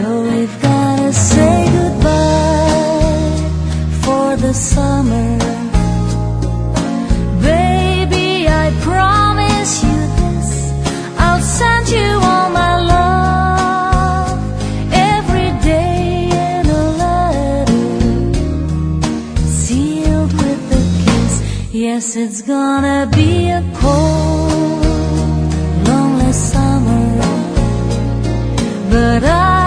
So we've gotta say goodbye for the summer. Baby, I promise you this. I'll send you all my love every day in a letter sealed with a kiss. Yes, it's gonna be a cold, lonely summer, but I.